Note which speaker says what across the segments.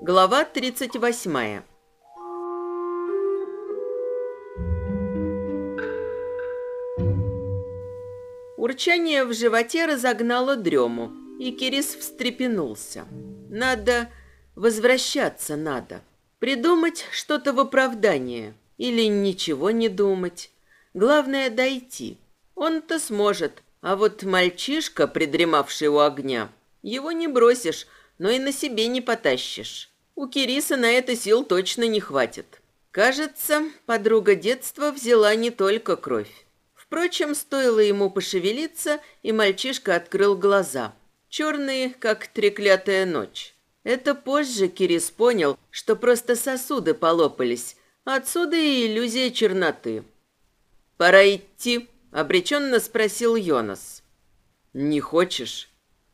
Speaker 1: Глава 38 Урчание в животе разогнало дрему, и Кирис встрепенулся. Надо возвращаться надо. Придумать что-то в оправдание. Или ничего не думать. Главное дойти. Он-то сможет. А вот мальчишка, придремавший у огня, его не бросишь, но и на себе не потащишь. У Кириса на это сил точно не хватит. Кажется, подруга детства взяла не только кровь. Впрочем, стоило ему пошевелиться, и мальчишка открыл глаза. Черные, как треклятая ночь. Это позже Кирис понял, что просто сосуды полопались. Отсюда и иллюзия черноты. «Пора идти», — обреченно спросил Йонас. «Не хочешь?»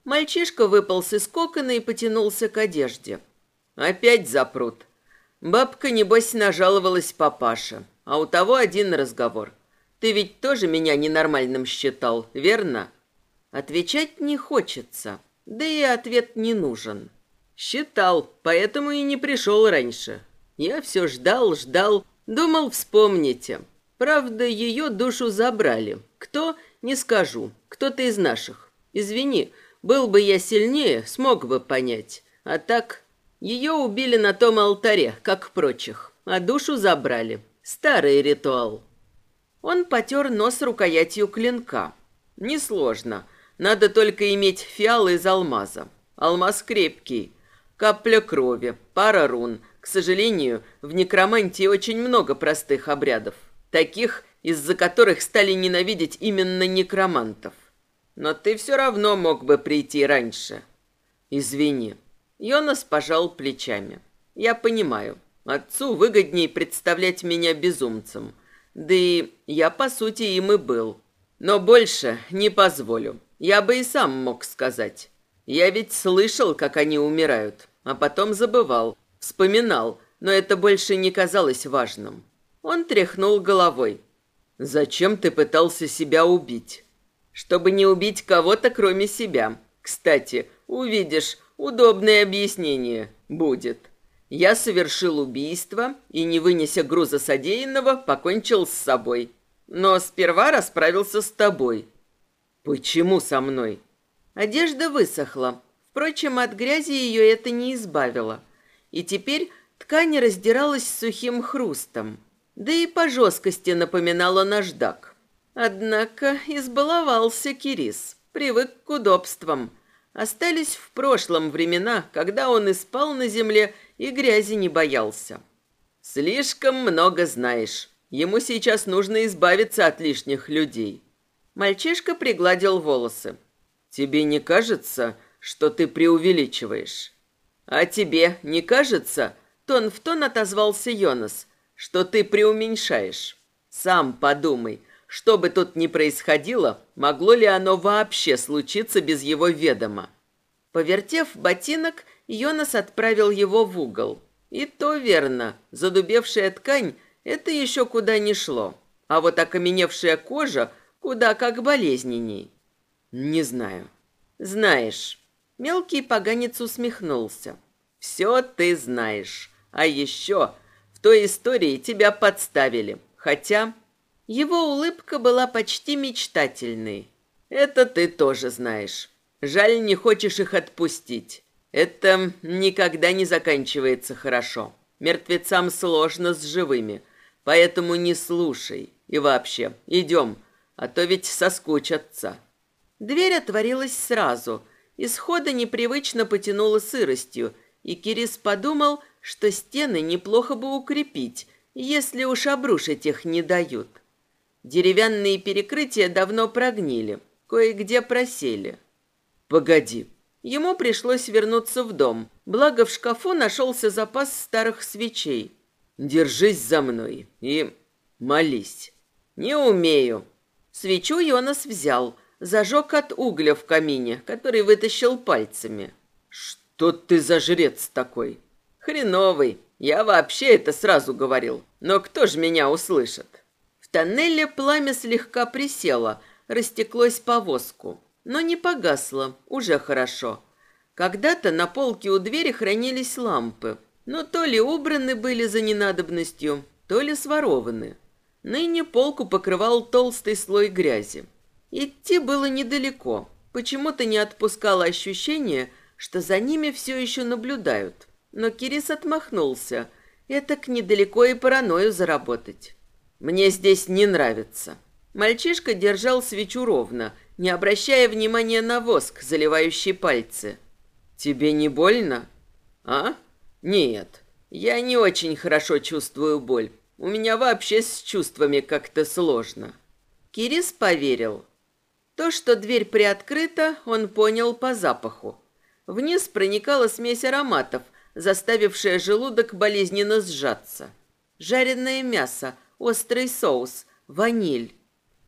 Speaker 1: Мальчишка выполз из кокона и потянулся к одежде. Опять запрут. Бабка, небось, нажаловалась папаше, а у того один разговор. Ты ведь тоже меня ненормальным считал, верно? Отвечать не хочется, да и ответ не нужен. Считал, поэтому и не пришел раньше. Я все ждал, ждал, думал, вспомните. Правда, ее душу забрали. Кто, не скажу, кто-то из наших. Извини, был бы я сильнее, смог бы понять. А так ее убили на том алтаре, как прочих, а душу забрали. Старый ритуал. Он потер нос рукоятью клинка. Несложно. Надо только иметь фиал из алмаза. Алмаз крепкий. Капля крови, пара рун. К сожалению, в некромантии очень много простых обрядов. Таких, из-за которых стали ненавидеть именно некромантов. Но ты все равно мог бы прийти раньше. Извини. Йонас пожал плечами. «Я понимаю. Отцу выгоднее представлять меня безумцем. Да и я, по сути, им и был. Но больше не позволю. Я бы и сам мог сказать. Я ведь слышал, как они умирают, а потом забывал, вспоминал, но это больше не казалось важным. Он тряхнул головой. «Зачем ты пытался себя убить?» «Чтобы не убить кого-то, кроме себя. Кстати, увидишь, Удобное объяснение будет. Я совершил убийство и, не вынеся груза содеянного, покончил с собой. Но сперва расправился с тобой. Почему со мной? Одежда высохла. Впрочем, от грязи ее это не избавило. И теперь ткань раздиралась сухим хрустом. Да и по жесткости напоминала наждак. Однако избаловался Кирис, привык к удобствам – Остались в прошлом времена, когда он и спал на земле, и грязи не боялся. Слишком много знаешь. Ему сейчас нужно избавиться от лишних людей. Мальчишка пригладил волосы. Тебе не кажется, что ты преувеличиваешь? А тебе не кажется, тон в тон отозвался Йонас, что ты преуменьшаешь? Сам подумай, что бы тут ни происходило, могло ли оно вообще случиться без его ведома? Повертев ботинок, Йонас отправил его в угол. И то верно, задубевшая ткань – это еще куда не шло. А вот окаменевшая кожа куда как болезненней. Не знаю. Знаешь. Мелкий поганец усмехнулся. Все ты знаешь. А еще в той истории тебя подставили. Хотя его улыбка была почти мечтательной. «Это ты тоже знаешь. Жаль, не хочешь их отпустить. Это никогда не заканчивается хорошо. Мертвецам сложно с живыми, поэтому не слушай. И вообще, идем, а то ведь соскучатся». Дверь отворилась сразу. Исхода непривычно потянуло сыростью, и Кирис подумал, что стены неплохо бы укрепить, если уж обрушить их не дают. Деревянные перекрытия давно прогнили, кое-где просели. Погоди. Ему пришлось вернуться в дом, благо в шкафу нашелся запас старых свечей. Держись за мной и молись. Не умею. Свечу Йонас взял, зажег от угля в камине, который вытащил пальцами. Что ты за жрец такой? Хреновый. Я вообще это сразу говорил. Но кто же меня услышит? В тоннеле пламя слегка присело, растеклось по воску. Но не погасло, уже хорошо. Когда-то на полке у двери хранились лампы, но то ли убраны были за ненадобностью, то ли сворованы. Ныне полку покрывал толстый слой грязи. Идти было недалеко. Почему-то не отпускало ощущение, что за ними все еще наблюдают. Но Кирис отмахнулся. Это к недалеко и паранойю заработать. Мне здесь не нравится. Мальчишка держал свечу ровно, не обращая внимания на воск, заливающий пальцы. Тебе не больно? А? Нет. Я не очень хорошо чувствую боль. У меня вообще с чувствами как-то сложно. Кирис поверил. То, что дверь приоткрыта, он понял по запаху. Вниз проникала смесь ароматов, заставившая желудок болезненно сжаться. Жареное мясо, острый соус, ваниль.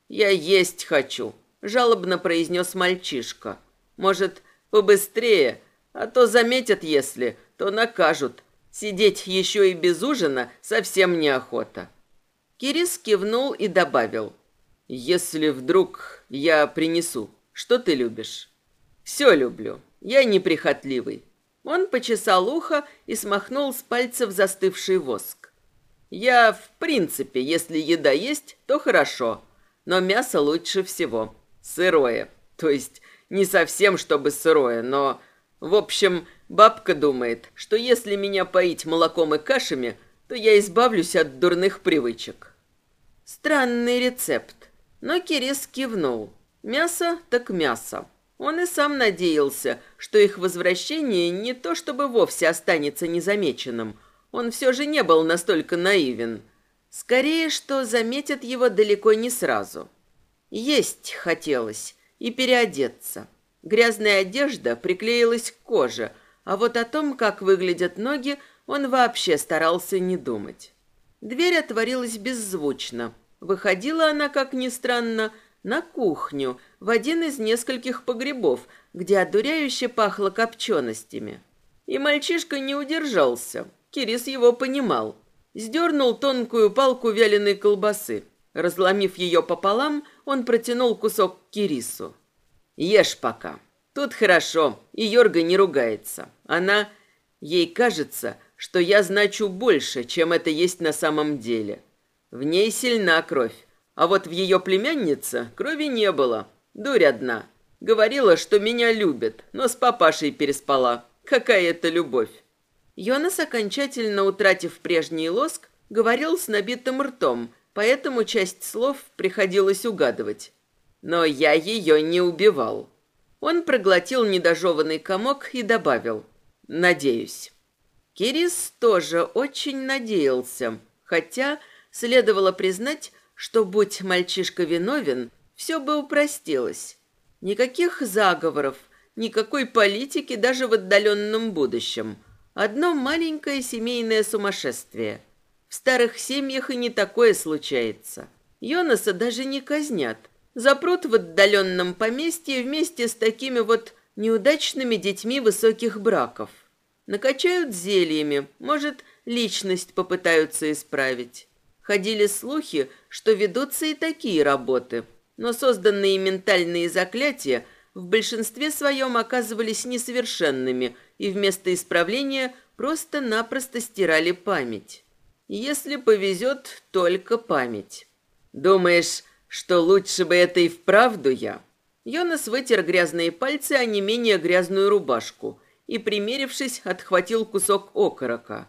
Speaker 1: «Я есть хочу», – жалобно произнес мальчишка. «Может, побыстрее, а то заметят, если, то накажут. Сидеть еще и без ужина совсем неохота». Кирис кивнул и добавил. «Если вдруг я принесу, что ты любишь?» «Все люблю. Я неприхотливый». Он почесал ухо и смахнул с пальцев застывший воск. «Я, в принципе, если еда есть, то хорошо, но мясо лучше всего. Сырое. То есть не совсем чтобы сырое, но... В общем, бабка думает, что если меня поить молоком и кашами, то я избавлюсь от дурных привычек». Странный рецепт. Но Кирис кивнул. Мясо так мясо. Он и сам надеялся, что их возвращение не то чтобы вовсе останется незамеченным. Он все же не был настолько наивен. Скорее, что заметят его далеко не сразу. Есть хотелось и переодеться. Грязная одежда приклеилась к коже, а вот о том, как выглядят ноги, он вообще старался не думать. Дверь отворилась беззвучно, Выходила она, как ни странно, на кухню, в один из нескольких погребов, где одуряюще пахло копченостями. И мальчишка не удержался. Кирис его понимал. Сдернул тонкую палку вяленой колбасы. Разломив ее пополам, он протянул кусок Кирису. «Ешь пока. Тут хорошо, и Йорга не ругается. Она... Ей кажется, что я значу больше, чем это есть на самом деле. В ней сильна кровь, а вот в ее племяннице крови не было. Дурь одна. Говорила, что меня любит, но с папашей переспала. Какая это любовь? Йонас, окончательно утратив прежний лоск, говорил с набитым ртом, поэтому часть слов приходилось угадывать. Но я ее не убивал. Он проглотил недожеванный комок и добавил «Надеюсь». Кирис тоже очень надеялся, хотя Следовало признать, что, будь мальчишка виновен, все бы упростилось. Никаких заговоров, никакой политики даже в отдаленном будущем. Одно маленькое семейное сумасшествие. В старых семьях и не такое случается. Йонаса даже не казнят. Запрут в отдаленном поместье вместе с такими вот неудачными детьми высоких браков. Накачают зельями, может, личность попытаются исправить. Ходили слухи, что ведутся и такие работы, но созданные ментальные заклятия в большинстве своем оказывались несовершенными и вместо исправления просто-напросто стирали память. Если повезет, только память. Думаешь, что лучше бы это и вправду я? Йонас вытер грязные пальцы, а не менее грязную рубашку и, примерившись, отхватил кусок окорока.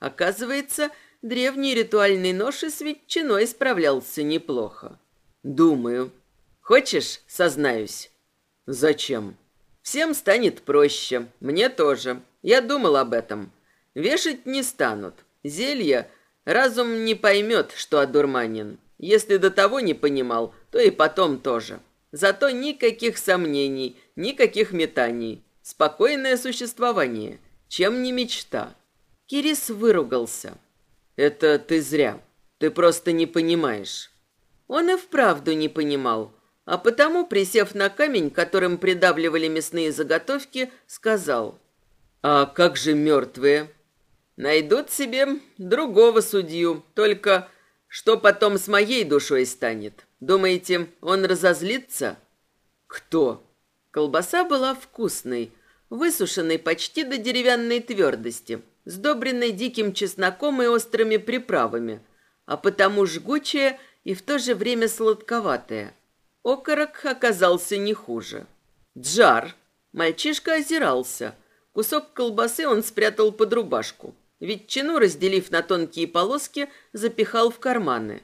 Speaker 1: Оказывается, древний ритуальный нож и с ветчиной справлялся неплохо. Думаю. Хочешь, сознаюсь? Зачем? Всем станет проще. Мне тоже. Я думал об этом. Вешать не станут. Зелья разум не поймет, что одурманен. Если до того не понимал, то и потом тоже. Зато никаких сомнений, никаких метаний. Спокойное существование. Чем не мечта? Кирис выругался. «Это ты зря. Ты просто не понимаешь». Он и вправду не понимал, а потому, присев на камень, которым придавливали мясные заготовки, сказал, А как же мертвые? Найдут себе другого судью, только что потом с моей душой станет? Думаете, он разозлится? Кто? Колбаса была вкусной, высушенной почти до деревянной твердости, сдобренной диким чесноком и острыми приправами, а потому жгучая и в то же время сладковатая. Окорок оказался не хуже. Джар. Мальчишка озирался. Кусок колбасы он спрятал под рубашку. Ветчину, разделив на тонкие полоски, запихал в карманы.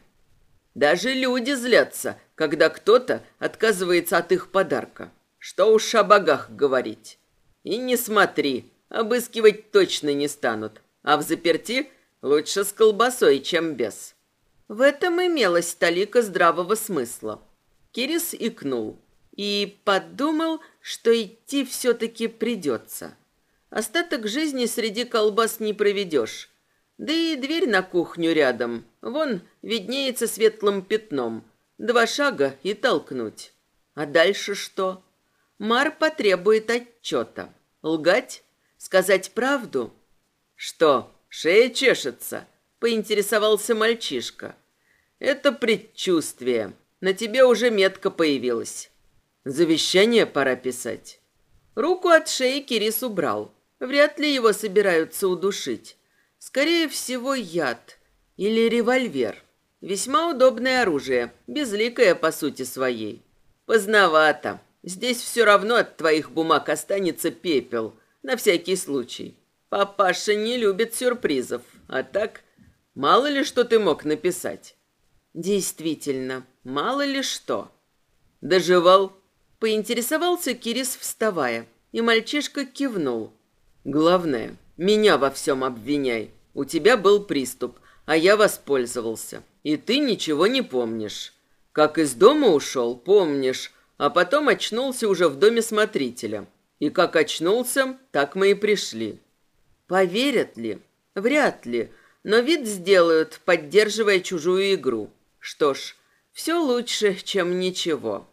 Speaker 1: Даже люди злятся, когда кто-то отказывается от их подарка. Что уж о богах говорить. И не смотри, обыскивать точно не станут. А в заперти лучше с колбасой, чем без. В этом имелась талика здравого смысла. Кирис икнул и подумал, что идти все-таки придется. Остаток жизни среди колбас не проведешь. Да и дверь на кухню рядом. Вон виднеется светлым пятном. Два шага и толкнуть. А дальше что? Мар потребует отчета. Лгать? Сказать правду? Что, шея чешется? Поинтересовался мальчишка. Это предчувствие. На тебе уже метка появилась. Завещание пора писать. Руку от шеи Кирис убрал. Вряд ли его собираются удушить. Скорее всего, яд или револьвер. Весьма удобное оружие, безликое по сути своей. Поздновато. Здесь все равно от твоих бумаг останется пепел, на всякий случай. Папаша не любит сюрпризов, а так мало ли что ты мог написать. Действительно, мало ли что. Доживал? Поинтересовался Кирис, вставая, и мальчишка кивнул. Главное, меня во всем обвиняй. У тебя был приступ, а я воспользовался. И ты ничего не помнишь. Как из дома ушел, помнишь, а потом очнулся уже в доме смотрителя. И как очнулся, так мы и пришли. Поверят ли? Вряд ли, но вид сделают, поддерживая чужую игру. Что ж, все лучше, чем ничего.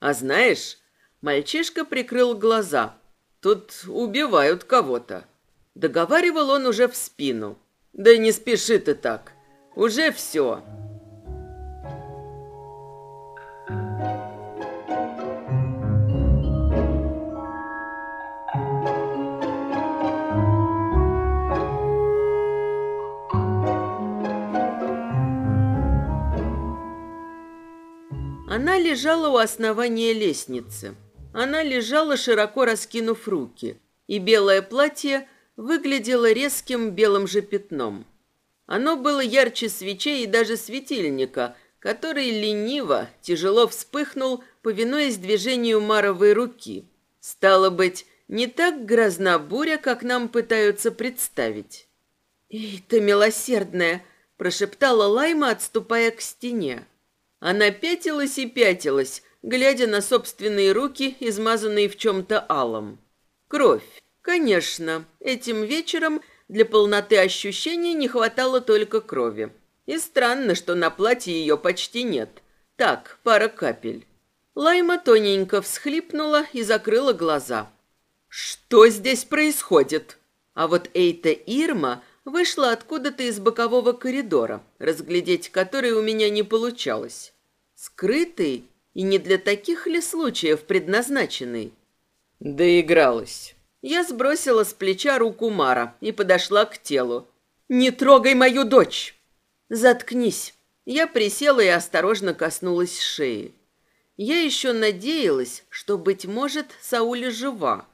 Speaker 1: А знаешь, мальчишка прикрыл глаза, Тут убивают кого-то. Договаривал он уже в спину. Да не спеши ты так. Уже все. Она лежала у основания лестницы. Она лежала, широко раскинув руки, и белое платье выглядело резким белым же пятном. Оно было ярче свечей и даже светильника, который лениво, тяжело вспыхнул, повинуясь движению маровой руки. Стало быть, не так грозна буря, как нам пытаются представить. «Эй, ты милосердная!» – прошептала Лайма, отступая к стене. Она пятилась и пятилась, глядя на собственные руки, измазанные в чем-то алом. Кровь. Конечно, этим вечером для полноты ощущений не хватало только крови. И странно, что на платье ее почти нет. Так, пара капель. Лайма тоненько всхлипнула и закрыла глаза. «Что здесь происходит?» А вот Эйта Ирма вышла откуда-то из бокового коридора, разглядеть который у меня не получалось. Скрытый и не для таких ли случаев предназначенный? Доигралась. Я сбросила с плеча руку Мара и подошла к телу. «Не трогай мою дочь!» «Заткнись!» Я присела и осторожно коснулась шеи. Я еще надеялась, что, быть может, Сауля жива.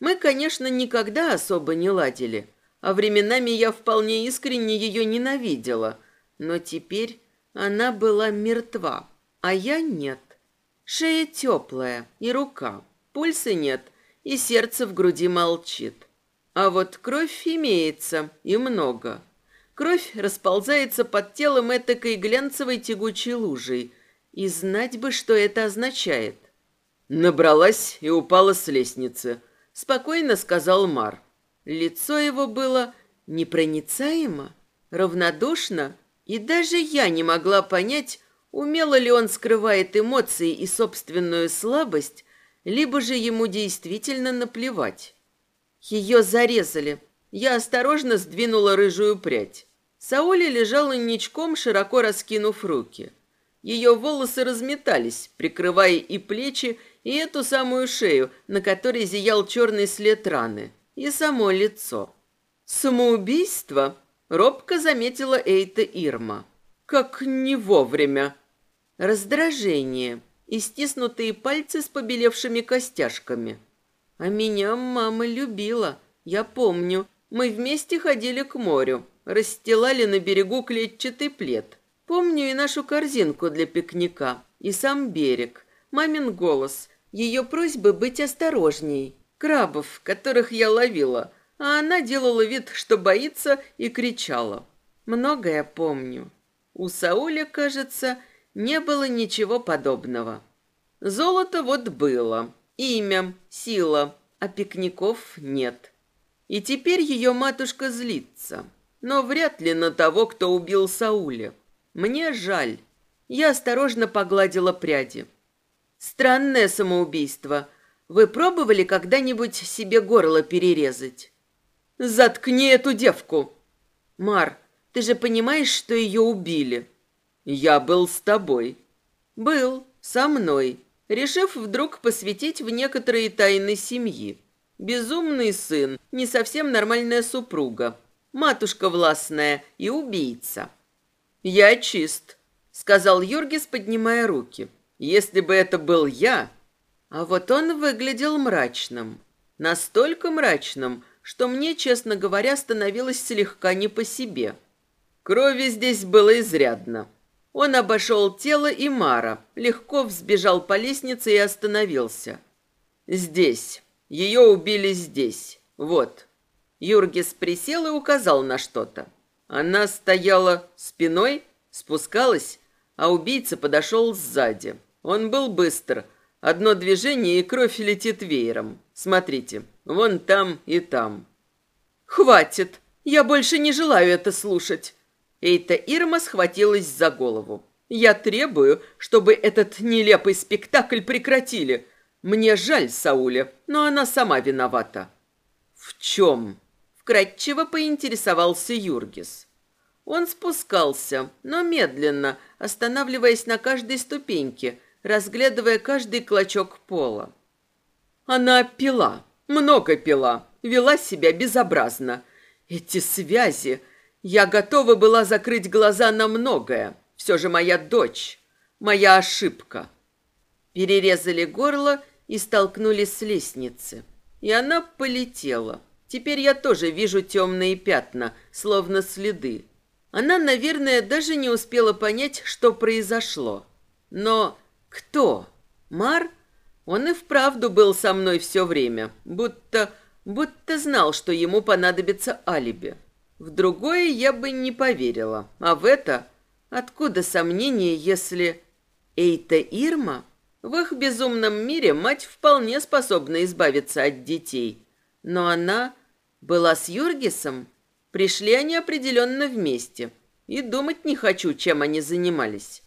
Speaker 1: Мы, конечно, никогда особо не ладили, а временами я вполне искренне ее ненавидела. Но теперь она была мертва, а я нет. Шея теплая и рука. Пульса нет, и сердце в груди молчит. А вот кровь имеется, и много. Кровь расползается под телом этакой глянцевой тягучей лужей. И знать бы, что это означает. Набралась и упала с лестницы. Спокойно сказал Мар. Лицо его было непроницаемо, равнодушно, и даже я не могла понять, Умело ли он скрывает эмоции и собственную слабость, либо же ему действительно наплевать. Ее зарезали. Я осторожно сдвинула рыжую прядь. Сауля лежала ничком, широко раскинув руки. Ее волосы разметались, прикрывая и плечи, и эту самую шею, на которой зиял черный след раны, и само лицо. «Самоубийство?» — робко заметила Эйта Ирма. «Как не вовремя!» Раздражение и стиснутые пальцы с побелевшими костяшками. А меня мама любила, я помню. Мы вместе ходили к морю, расстилали на берегу клетчатый плед. Помню и нашу корзинку для пикника, и сам берег, мамин голос, ее просьбы быть осторожней, крабов, которых я ловила, а она делала вид, что боится, и кричала. Многое помню. У Сауля, кажется, не было ничего подобного. Золото вот было, имя, сила, а пикников нет. И теперь ее матушка злится, но вряд ли на того, кто убил Сауля. Мне жаль. Я осторожно погладила пряди. Странное самоубийство. Вы пробовали когда-нибудь себе горло перерезать? Заткни эту девку. Мар, ты же понимаешь, что ее убили? Я был с тобой. Был, со мной, решив вдруг посвятить в некоторые тайны семьи. Безумный сын, не совсем нормальная супруга, матушка властная и убийца. «Я чист», — сказал Юргис, поднимая руки. «Если бы это был я...» А вот он выглядел мрачным. Настолько мрачным, что мне, честно говоря, становилось слегка не по себе. Крови здесь было изрядно. Он обошел тело и Мара, легко взбежал по лестнице и остановился. «Здесь. Ее убили здесь. Вот». Юргис присел и указал на что-то. Она стояла спиной, спускалась, а убийца подошел сзади. Он был быстр. Одно движение, и кровь летит веером. Смотрите, вон там и там. «Хватит! Я больше не желаю это слушать!» Эйта Ирма схватилась за голову. «Я требую, чтобы этот нелепый спектакль прекратили. Мне жаль Сауля, но она сама виновата». «В чем?» — вкратчиво поинтересовался Юргис. Он спускался, но медленно, останавливаясь на каждой ступеньке, разглядывая каждый клочок пола. Она пила, много пила, вела себя безобразно. Эти связи... Я готова была закрыть глаза на многое. Все же моя дочь, моя ошибка. Перерезали горло и столкнулись с лестницы. И она полетела. Теперь я тоже вижу темные пятна, словно следы. Она, наверное, даже не успела понять, что произошло. Но кто? Мар? Он и вправду был со мной все время, будто, будто знал, что ему понадобится алиби. В другое я бы не поверила. А в это... Откуда сомнение, если... Эйта Ирма? В их безумном мире мать вполне способна избавиться от детей. Но она была с Юргисом. Пришли они определенно вместе. И думать не хочу, чем они занимались.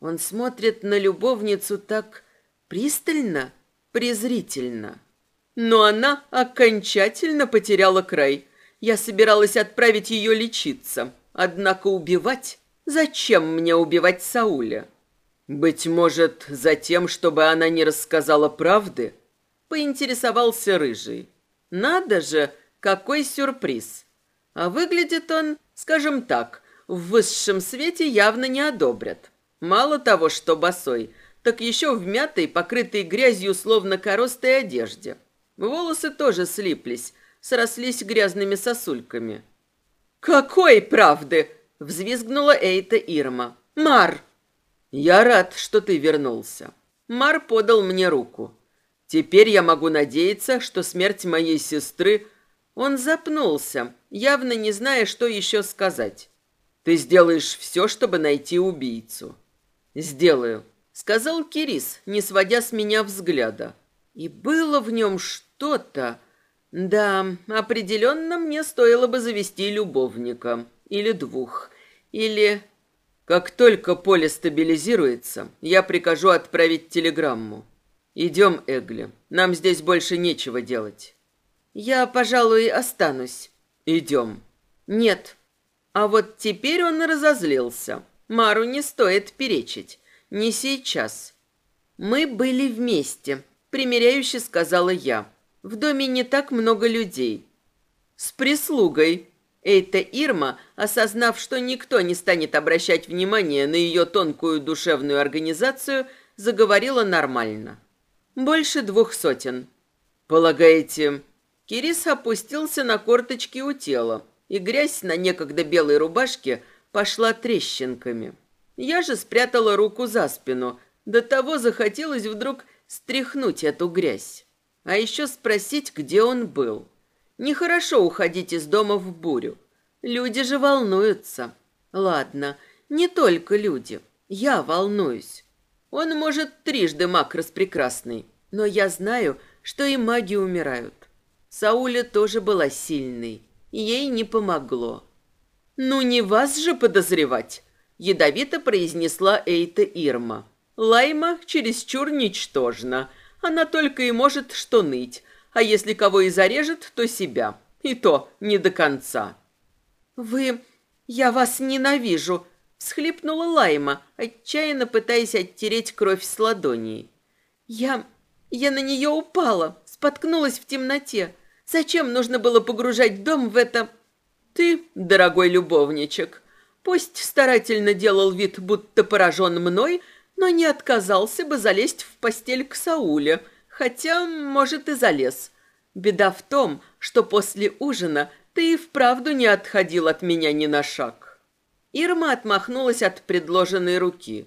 Speaker 1: Он смотрит на любовницу так пристально, презрительно. Но она окончательно потеряла край. Я собиралась отправить ее лечиться. Однако убивать... Зачем мне убивать Сауля? Быть может, за тем, чтобы она не рассказала правды? Поинтересовался Рыжий. Надо же, какой сюрприз. А выглядит он, скажем так, в высшем свете явно не одобрят. Мало того, что босой, так еще в мятой, покрытой грязью, словно коростой одежде. Волосы тоже слиплись, срослись грязными сосульками. «Какой правды?» — взвизгнула Эйта Ирма. «Мар!» «Я рад, что ты вернулся». Мар подал мне руку. «Теперь я могу надеяться, что смерть моей сестры...» Он запнулся, явно не зная, что еще сказать. «Ты сделаешь все, чтобы найти убийцу». «Сделаю», — сказал Кирис, не сводя с меня взгляда. И было в нем что-то да, определенно мне стоило бы завести любовника. Или двух. Или... Как только поле стабилизируется, я прикажу отправить телеграмму. Идем, Эгли. Нам здесь больше нечего делать. Я, пожалуй, останусь.
Speaker 2: Идем.
Speaker 1: Нет. А вот теперь он разозлился. Мару не стоит перечить. Не сейчас. Мы были вместе, примиряюще сказала я. В доме не так много людей. С прислугой. Эйта Ирма, осознав, что никто не станет обращать внимание на ее тонкую душевную организацию, заговорила нормально. Больше двух сотен. Полагаете, Кирис опустился на корточки у тела, и грязь на некогда белой рубашке пошла трещинками. Я же спрятала руку за спину. До того захотелось вдруг стряхнуть эту грязь. А еще спросить, где он был. Нехорошо уходить из дома в бурю. Люди же волнуются. Ладно, не только люди. Я волнуюсь. Он, может, трижды маг распрекрасный, но я знаю, что и маги умирают. Сауля тоже была сильной, ей не помогло. «Ну, не вас же подозревать!» — ядовито произнесла Эйта Ирма. «Лайма чересчур ничтожна. Она только и может что ныть, а если кого и зарежет, то себя. И то не до конца». «Вы... я вас ненавижу!» — всхлипнула Лайма, отчаянно пытаясь оттереть кровь с ладони. «Я... я на нее упала, споткнулась в темноте. Зачем нужно было погружать дом в это...» «Ты, дорогой любовничек, пусть старательно делал вид, будто поражен мной, но не отказался бы залезть в постель к Сауле, хотя, может, и залез. Беда в том, что после ужина ты и вправду не отходил от меня ни на шаг. Ирма отмахнулась от предложенной руки.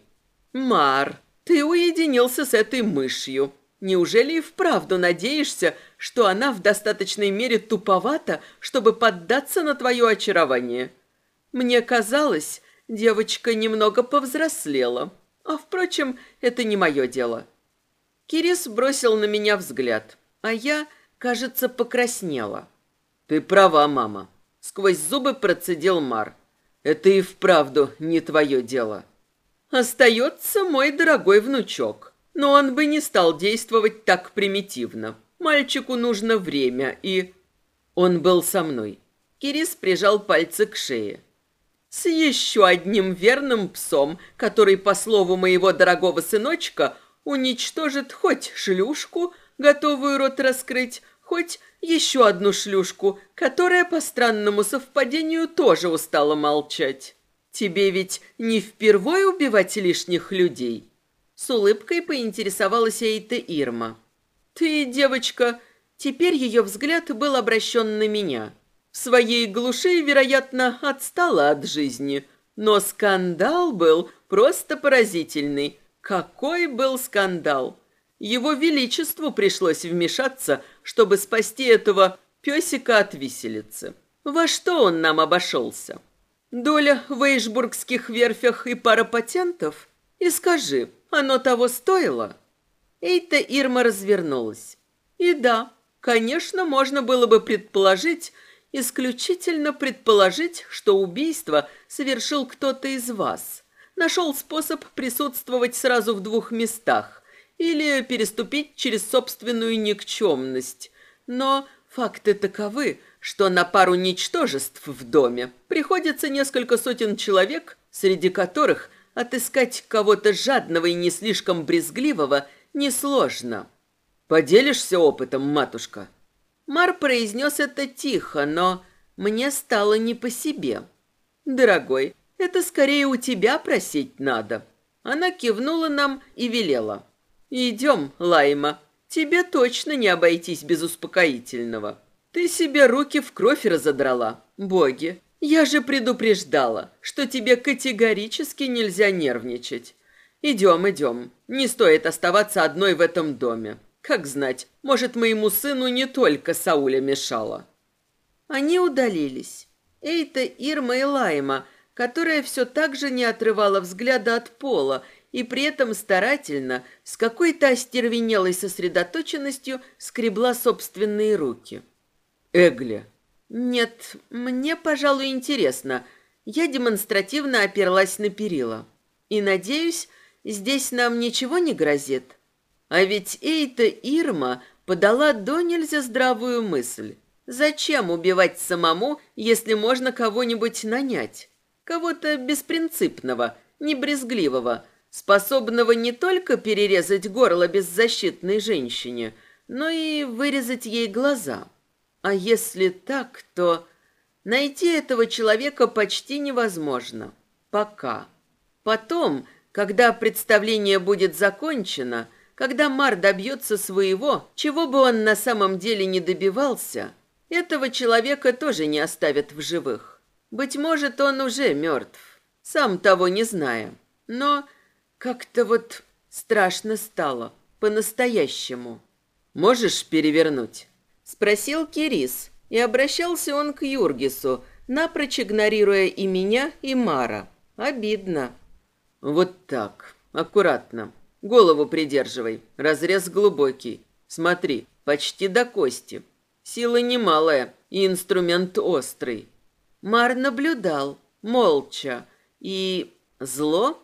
Speaker 1: Мар, ты уединился с этой мышью. Неужели и вправду надеешься, что она в достаточной мере туповата, чтобы поддаться на твое очарование? Мне казалось, девочка немного повзрослела. А, впрочем, это не мое дело. Кирис бросил на меня взгляд, а я, кажется, покраснела. «Ты права, мама», — сквозь зубы процедил Мар. «Это и вправду не твое дело». «Остается мой дорогой внучок, но он бы не стал действовать так примитивно. Мальчику нужно время, и...» Он был со мной. Кирис прижал пальцы к шее. «С еще одним верным псом, который, по слову моего дорогого сыночка, уничтожит хоть шлюшку, готовую рот раскрыть, хоть еще одну шлюшку, которая по странному совпадению тоже устала молчать. Тебе ведь не впервой убивать лишних людей?» С улыбкой поинтересовалась Эйта Ирма. «Ты, девочка...» Теперь ее взгляд был обращен на меня. В своей глуши, вероятно, отстала от жизни. Но скандал был просто поразительный. Какой был скандал! Его Величеству пришлось вмешаться, чтобы спасти этого песика от виселицы. Во что он нам обошелся? Доля в эйшбургских верфях и пара патентов? И скажи, оно того стоило? Эйта Ирма развернулась. И да, конечно, можно было бы предположить, исключительно предположить, что убийство совершил кто-то из вас. Нашел способ присутствовать сразу в двух местах или переступить через собственную никчемность. Но факты таковы, что на пару ничтожеств в доме приходится несколько сотен человек, среди которых отыскать кого-то жадного и не слишком брезгливого несложно. «Поделишься опытом, матушка?» Мар произнес это тихо, но мне стало не по себе. «Дорогой, это скорее у тебя просить надо». Она кивнула нам и велела. «Идем, Лайма. Тебе точно не обойтись без успокоительного. Ты себе руки в кровь разодрала. Боги, я же предупреждала, что тебе категорически нельзя нервничать. Идем, идем. Не стоит оставаться одной в этом доме. Как знать, может, моему сыну не только Сауля мешала». Они удалились. Эйта, Ирма и Лайма, которая все так же не отрывала взгляда от пола и при этом старательно, с какой-то остервенелой сосредоточенностью скребла собственные руки. «Эгли». «Нет, мне, пожалуй, интересно». Я демонстративно оперлась на перила. «И, надеюсь, здесь нам ничего не грозит?» А ведь Эйта Ирма подала до нельзя здравую мысль. Зачем убивать самому, если можно кого-нибудь нанять? Кого-то беспринципного, небрезгливого, способного не только перерезать горло беззащитной женщине, но и вырезать ей глаза. А если так, то найти этого человека почти невозможно. Пока. Потом, когда представление будет закончено, когда Мар добьется своего, чего бы он на самом деле не добивался, этого человека тоже не оставят в живых. Быть может, он уже мертв, сам того не зная. Но как-то вот страшно стало, по-настоящему. «Можешь перевернуть?» – спросил Кирис, и обращался он к Юргису, напрочь игнорируя и меня, и Мара. Обидно. «Вот так, аккуратно. Голову придерживай, разрез глубокий. Смотри, почти до кости. Сила немалая и инструмент острый». Мар наблюдал, молча, и зло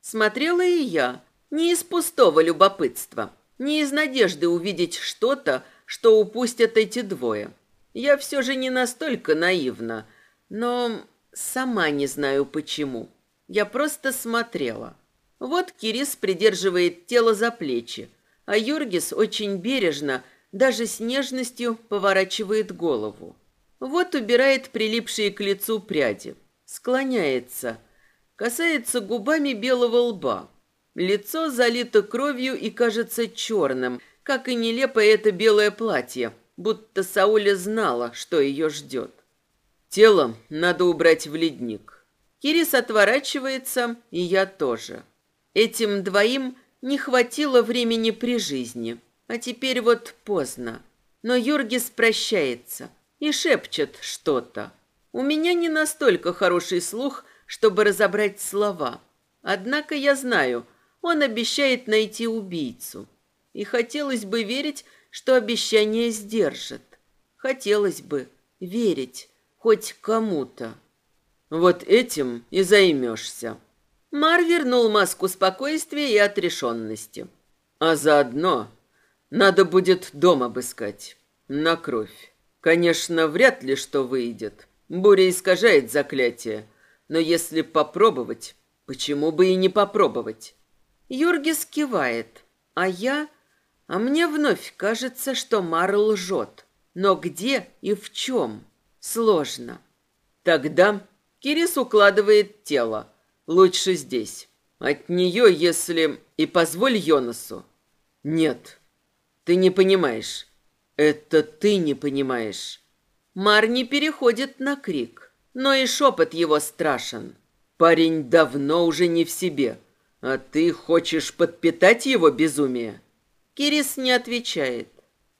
Speaker 1: Смотрела и я, не из пустого любопытства, не из надежды увидеть что-то, что упустят эти двое. Я все же не настолько наивна, но сама не знаю почему. Я просто смотрела. Вот Кирис придерживает тело за плечи, а Юргис очень бережно, даже с нежностью поворачивает голову. Вот убирает прилипшие к лицу пряди, склоняется – касается губами белого лба. Лицо залито кровью и кажется черным, как и нелепое это белое платье, будто Сауля знала, что ее ждет. Тело надо убрать в ледник. Кирис отворачивается, и я тоже. Этим двоим не хватило времени при жизни, а теперь вот поздно. Но Юргис прощается и шепчет что-то. У меня не настолько хороший слух, чтобы разобрать слова. Однако я знаю, он обещает найти убийцу. И хотелось бы верить, что обещание сдержит. Хотелось бы верить хоть кому-то. Вот этим и займешься. Мар вернул маску спокойствия и отрешенности. А заодно надо будет дом обыскать. На кровь. Конечно, вряд ли что выйдет. Буря искажает заклятие. Но если попробовать, почему бы и не попробовать? Юргис кивает, а я... А мне вновь кажется, что Мар лжет. Но где и в чем? Сложно. Тогда Кирис укладывает тело. Лучше здесь. От нее, если... И позволь Йонасу. Нет, ты не понимаешь. Это ты не понимаешь. Мар не переходит на крик но и шепот его страшен. Парень давно уже не в себе, а ты хочешь подпитать его безумие? Кирис не отвечает.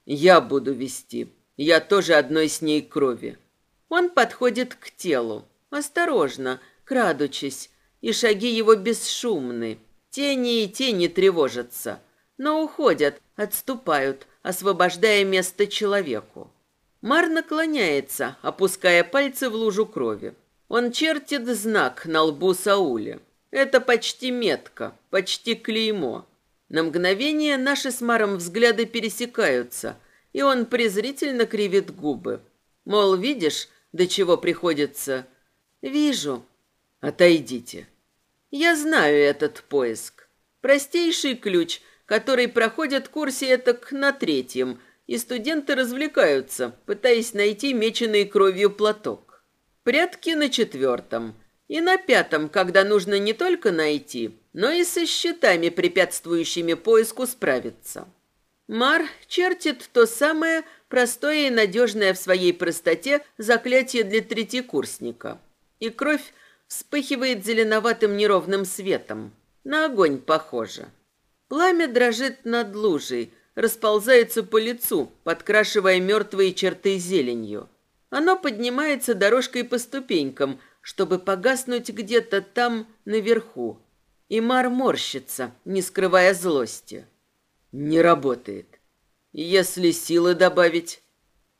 Speaker 1: Я буду вести. Я тоже одной с ней крови. Он подходит к телу, осторожно, крадучись, и шаги его бесшумны. Тени и тени тревожатся, но уходят, отступают, освобождая место человеку. Мар наклоняется, опуская пальцы в лужу крови. Он чертит знак на лбу Сауля. Это почти метка, почти клеймо. На мгновение наши с Маром взгляды пересекаются, и он презрительно кривит губы. Мол, видишь, до чего приходится? Вижу. Отойдите. Я знаю этот поиск. Простейший ключ, который проходит курсе этак на третьем – и студенты развлекаются, пытаясь найти меченый кровью платок. Прятки на четвертом. И на пятом, когда нужно не только найти, но и со щитами, препятствующими поиску, справиться. Мар чертит то самое простое и надежное в своей простоте заклятие для третьекурсника. И кровь вспыхивает зеленоватым неровным светом. На огонь похоже. Пламя дрожит над лужей, расползается по лицу, подкрашивая мертвые черты зеленью. Оно поднимается дорожкой по ступенькам, чтобы погаснуть где-то там наверху. И Мар морщится, не скрывая злости. Не работает. Если силы добавить...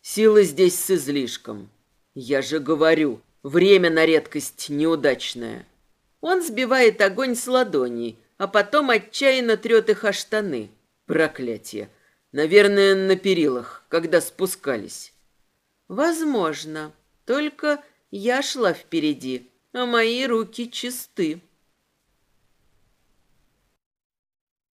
Speaker 1: Силы здесь с излишком. Я же говорю, Время на редкость неудачное. Он сбивает огонь с ладоней, а потом отчаянно трет их о штаны. Проклятие. Наверное, на перилах, когда спускались.
Speaker 2: Возможно. Только я шла впереди, а мои руки чисты.